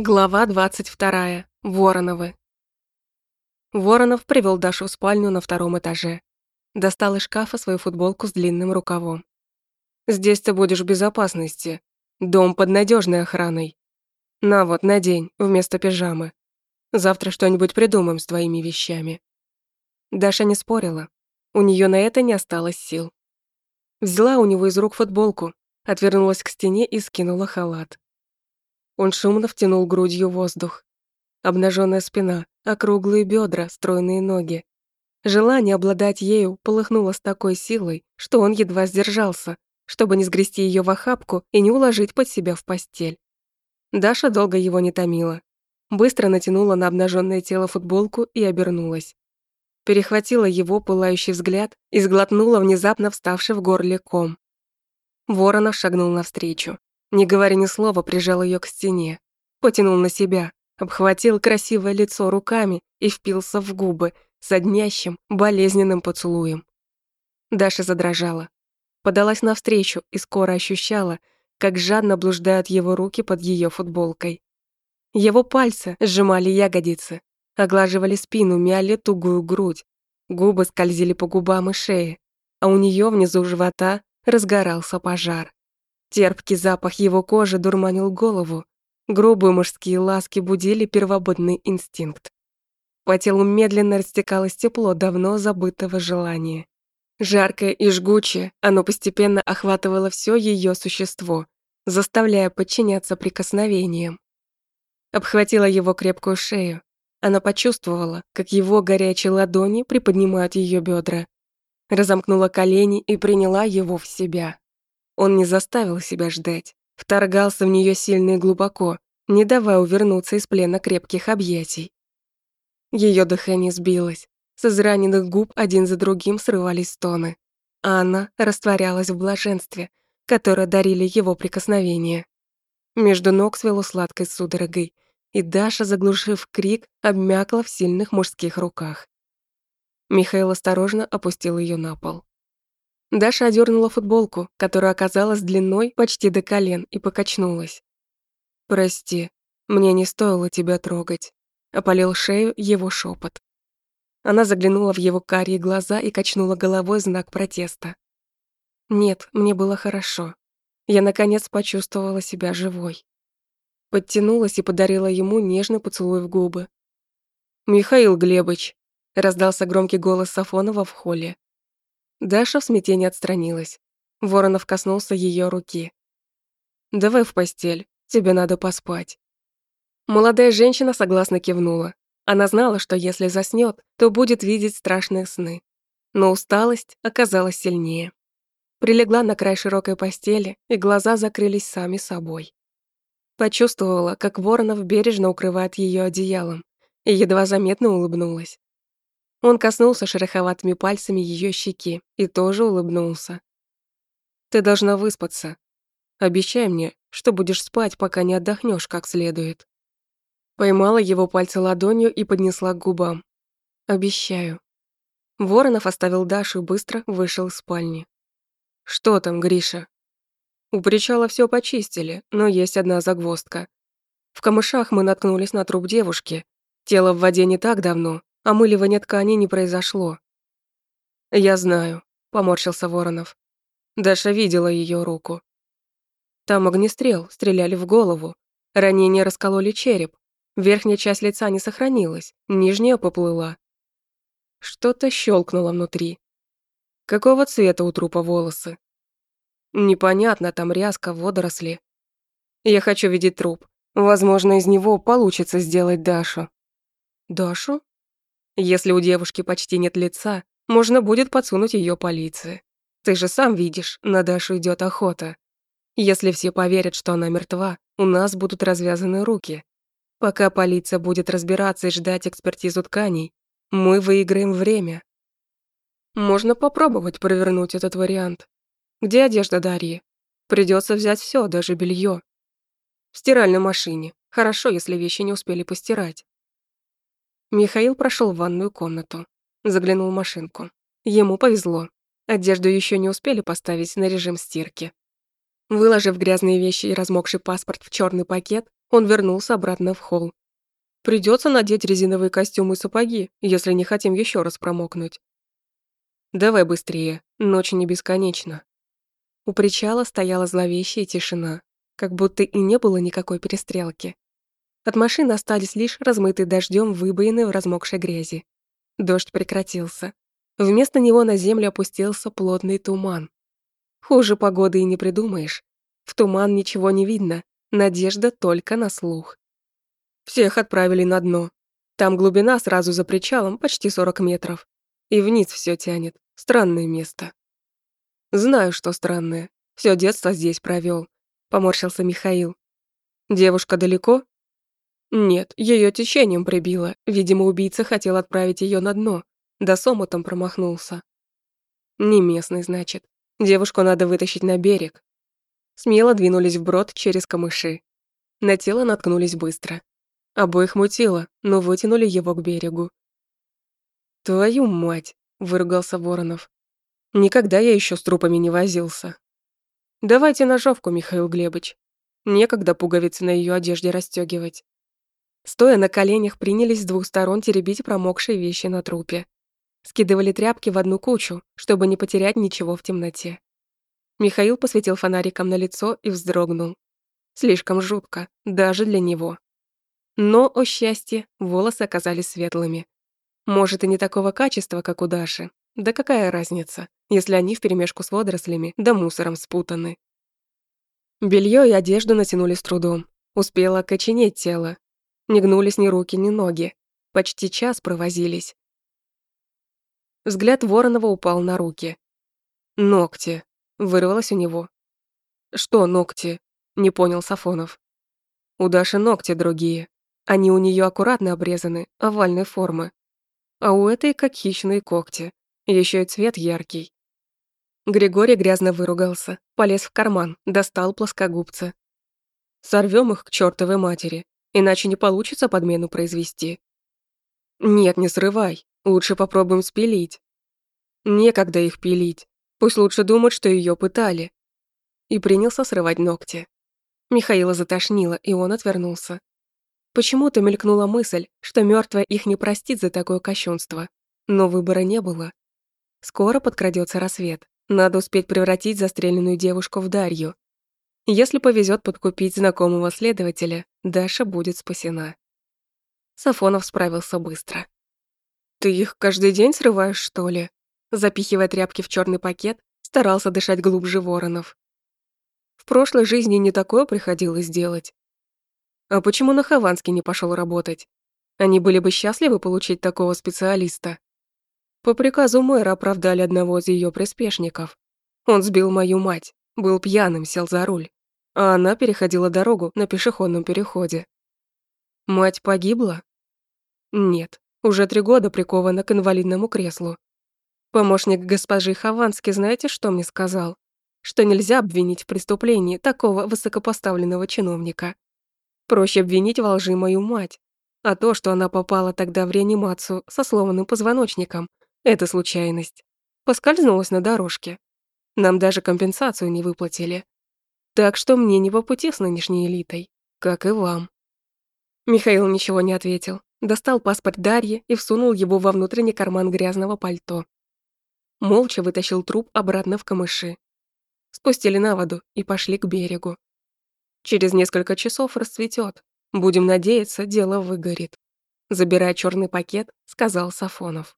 Глава 22. Вороновы. Воронов привел Дашу в спальню на втором этаже. Достал из шкафа свою футболку с длинным рукавом. «Здесь ты будешь в безопасности. Дом под надежной охраной. На вот, надень, вместо пижамы. Завтра что-нибудь придумаем с твоими вещами». Даша не спорила. У нее на это не осталось сил. Взяла у него из рук футболку, отвернулась к стене и скинула халат. Он шумно втянул грудью воздух. Обнаженная спина, округлые бедра, стройные ноги. Желание обладать ею полыхнуло с такой силой, что он едва сдержался, чтобы не сгрести ее в охапку и не уложить под себя в постель. Даша долго его не томила. Быстро натянула на обнаженное тело футболку и обернулась. Перехватила его пылающий взгляд и сглотнула внезапно вставший в горле ком. Воронов шагнул навстречу. Не говоря ни слова, прижал ее к стене. Потянул на себя, обхватил красивое лицо руками и впился в губы соднящим, болезненным поцелуем. Даша задрожала. Подалась навстречу и скоро ощущала, как жадно блуждают его руки под ее футболкой. Его пальцы сжимали ягодицы, оглаживали спину, мяли тугую грудь. Губы скользили по губам и шее, а у нее внизу живота разгорался пожар. Терпкий запах его кожи дурманил голову. Грубые мужские ласки будили первобытный инстинкт. По телу медленно растекалось тепло давно забытого желания. Жаркое и жгучее, оно постепенно охватывало все ее существо, заставляя подчиняться прикосновениям. Обхватила его крепкую шею. Она почувствовала, как его горячие ладони приподнимают ее бедра. Разомкнула колени и приняла его в себя. Он не заставил себя ждать, вторгался в нее сильно и глубоко, не давая увернуться из плена крепких объятий. Ее дыхание сбилось, с израненных губ один за другим срывались стоны, а она растворялась в блаженстве, которое дарили его прикосновения. Между ног свело сладкой судорогой, и Даша, заглушив крик, обмякла в сильных мужских руках. Михаил осторожно опустил ее на пол. Даша одернула футболку, которая оказалась длиной почти до колен, и покачнулась. «Прости, мне не стоило тебя трогать», — опалил шею его шепот. Она заглянула в его карие глаза и качнула головой знак протеста. «Нет, мне было хорошо. Я, наконец, почувствовала себя живой». Подтянулась и подарила ему нежный поцелуй в губы. «Михаил Глебыч», — раздался громкий голос Сафонова в холле. Даша в смятении отстранилась. Воронов коснулся ее руки. «Давай в постель, тебе надо поспать». Молодая женщина согласно кивнула. Она знала, что если заснёт, то будет видеть страшные сны. Но усталость оказалась сильнее. Прилегла на край широкой постели, и глаза закрылись сами собой. Почувствовала, как Воронов бережно укрывает ее одеялом, и едва заметно улыбнулась. Он коснулся шероховатыми пальцами ее щеки и тоже улыбнулся. «Ты должна выспаться. Обещай мне, что будешь спать, пока не отдохнешь как следует». Поймала его пальцы ладонью и поднесла к губам. «Обещаю». Воронов оставил Дашу и быстро вышел из спальни. «Что там, Гриша?» У причала все почистили, но есть одна загвоздка. В камышах мы наткнулись на труп девушки. Тело в воде не так давно, омыливания ткани не произошло. «Я знаю», — поморщился Воронов. Даша видела ее руку. Там огнестрел, стреляли в голову. Ранения раскололи череп. Верхняя часть лица не сохранилась, нижняя поплыла. Что-то щелкнуло внутри. Какого цвета у трупа волосы? Непонятно, там ряска, водоросли. Я хочу видеть труп. Возможно, из него получится сделать Дашу. Дашу? Если у девушки почти нет лица, можно будет подсунуть ее полиции. Ты же сам видишь, на Дашу идет охота. Если все поверят, что она мертва, у нас будут развязаны руки. Пока полиция будет разбираться и ждать экспертизу тканей, мы выиграем время. Можно попробовать провернуть этот вариант. Где одежда Дарьи? Придется взять все, даже белье. В стиральной машине. Хорошо, если вещи не успели постирать. Михаил прошел в ванную комнату. Заглянул в машинку. Ему повезло. Одежду еще не успели поставить на режим стирки. Выложив грязные вещи и размокший паспорт в черный пакет, он вернулся обратно в холл. Придется надеть резиновые костюмы и сапоги, если не хотим еще раз промокнуть. Давай быстрее, ночь не бесконечна. У причала стояла зловещая тишина, как будто и не было никакой перестрелки. От машин остались лишь размытые дождем выбоины в размокшей грязи. Дождь прекратился. Вместо него на землю опустился плотный туман. Хуже погоды и не придумаешь. В туман ничего не видно, надежда только на слух. Всех отправили на дно. Там глубина сразу за причалом почти 40 метров. И вниз все тянет. Странное место. Знаю, что странное. Все детство здесь провел. Поморщился Михаил. Девушка далеко? Нет, ее течением прибило. Видимо, убийца хотел отправить ее на дно. Да с омутом промахнулся. Не местный, значит. Девушку надо вытащить на берег. Смело двинулись вброд через камыши. На тело наткнулись быстро. Обоих мутило, но вытянули его к берегу. «Твою мать!» – выругался Воронов. «Никогда я еще с трупами не возился. Давайте ножовку, Михаил Глебыч. Некогда пуговицы на ее одежде расстегивать. Стоя на коленях, принялись с двух сторон теребить промокшие вещи на трупе. Скидывали тряпки в одну кучу, чтобы не потерять ничего в темноте. Михаил посветил фонариком на лицо и вздрогнул. Слишком жутко, даже для него. Но, о счастье, волосы оказались светлыми. Может, и не такого качества, как у Даши. Да какая разница, если они вперемешку с водорослями да мусором спутаны. Белье и одежду натянули с трудом. Успело окоченеть тело, не гнулись ни руки, ни ноги. Почти час провозились. Взгляд Воронова упал на руки. «Ногти», — вырвалось у него. «Что ногти?» — не понял Сафонов. «У Даши ногти другие. Они у нее аккуратно обрезаны, овальной формы. А у этой как хищные когти. Еще и цвет яркий». Григорий грязно выругался, полез в карман, достал плоскогубцы. Сорвем их к чертовой матери иначе не получится подмену произвести. Нет, не срывай, лучше попробуем спилить. Некогда их пилить, пусть лучше думают, что ее пытали. И принялся срывать ногти. Михаила затошнило, и он отвернулся. Почему-то мелькнула мысль, что мертвая их не простит за такое кощунство. Но выбора не было. Скоро подкрадется рассвет. Надо успеть превратить застреленную девушку в Дарью, если повезет подкупить знакомого следователя, Даша будет спасена. Сафонов справился быстро. «Ты их каждый день срываешь, что ли?» Запихивая тряпки в черный пакет, старался дышать глубже воронов. В прошлой жизни не такое приходилось делать. А почему на Хованске не пошел работать? Они были бы счастливы получить такого специалиста. По приказу мэра оправдали одного из ее приспешников. Он сбил мою мать, был пьяным, сел за руль а она переходила дорогу на пешеходном переходе. Мать погибла? Нет, уже три года прикована к инвалидному креслу. Помощник госпожи Ховански знаете, что мне сказал? Что нельзя обвинить в преступлении такого высокопоставленного чиновника. Проще обвинить во лжи мою мать. А то, что она попала тогда в реанимацию со сломанным позвоночником, это случайность. Поскользнулась на дорожке. Нам даже компенсацию не выплатили. Так что мне не по пути с нынешней элитой, как и вам». Михаил ничего не ответил, достал паспорт Дарьи и всунул его во внутренний карман грязного пальто. Молча вытащил труп обратно в камыши. Спустили на воду и пошли к берегу. Через несколько часов расцветет. Будем надеяться, дело выгорит. Забирая черный пакет, сказал Сафонов.